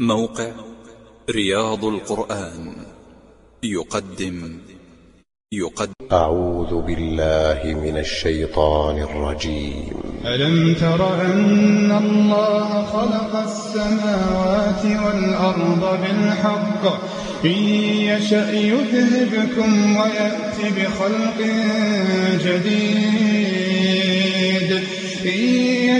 موقع رياض القرآن. يقدم. يقدم. أعوذ بالله من الشيطان الرجيم. ألم تر أن الله خلق السماوات والأرض بالحق؟ إن يشأ يذهبكم ويأت بخلق جديد.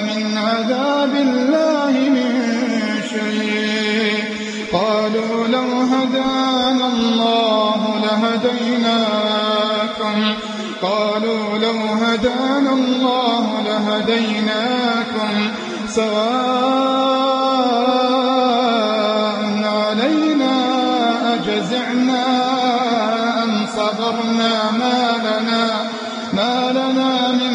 من عذاب الله من شيء. قالوا لو هدانا الله لهديناكم. قالوا لو هدانا الله لهديناكم. سواء علينا أجزعنا أم صبرنا ما لنا ما لنا من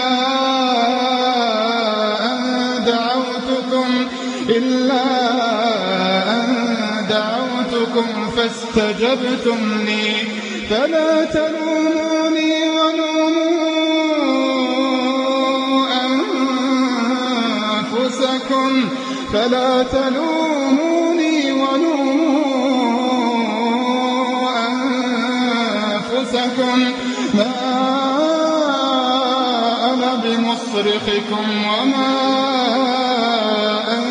إلا أن دعوتكم فاستجبتم لي. فلا تلوموني ولوموا أنفسكم. فلا تلوموني ولوموا أنفسكم. ما أنا بمصرخكم وما أنتم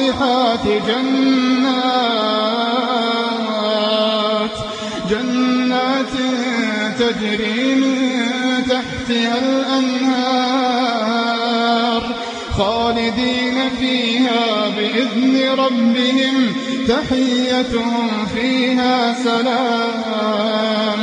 الصالحات جنات جنات تجري من تحتها الأنهار خالدين فيها بإذن ربهم تحيتهم فيها سلام.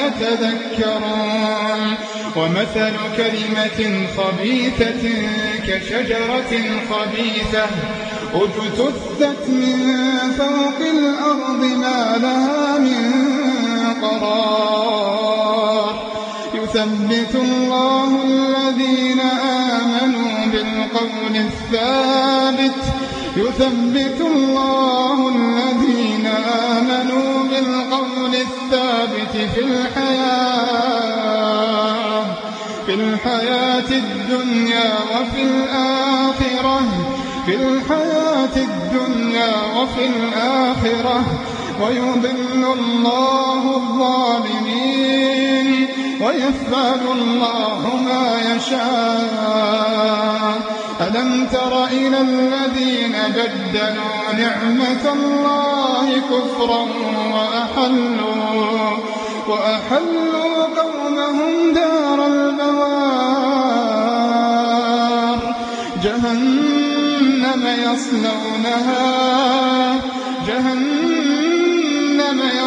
يتذكرون ومثل كلمة خبيثة كشجرة خبيثة اجتثت من فوق الأرض ما لها من قرار. يثبت الله الذين آمنوا بالقول الثابت. يثبت الله الذين آمنوا بالقول الثابت في الحياة في الحياة الدنيا وفي الآخرة في الحياة الدنيا وفي الآخرة. ويضل الله الظالمين. ويفعل الله ما يشاء. ألم تر إلى الذين بدلوا نعمة الله كفرا وأحلوا وأحلوا قومهم دار البوار. جهنم يصلونها. جهنم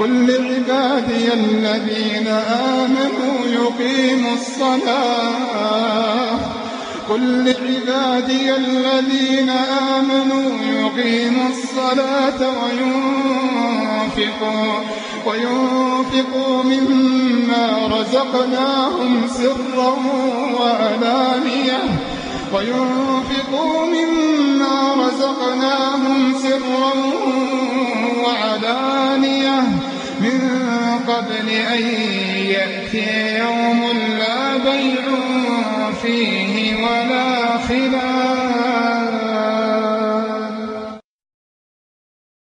قل لعبادي الذين آمنوا يقيموا الصلاة. قل لعبادي الذين آمنوا يقيموا الصلاة وينفقوا وينفقوا مما رزقناهم سرا وعلانية. وينفقوا مما رزقناهم سرا وعلانية. من قبل أن يأتي يوم لا بيع فيه ولا خلاف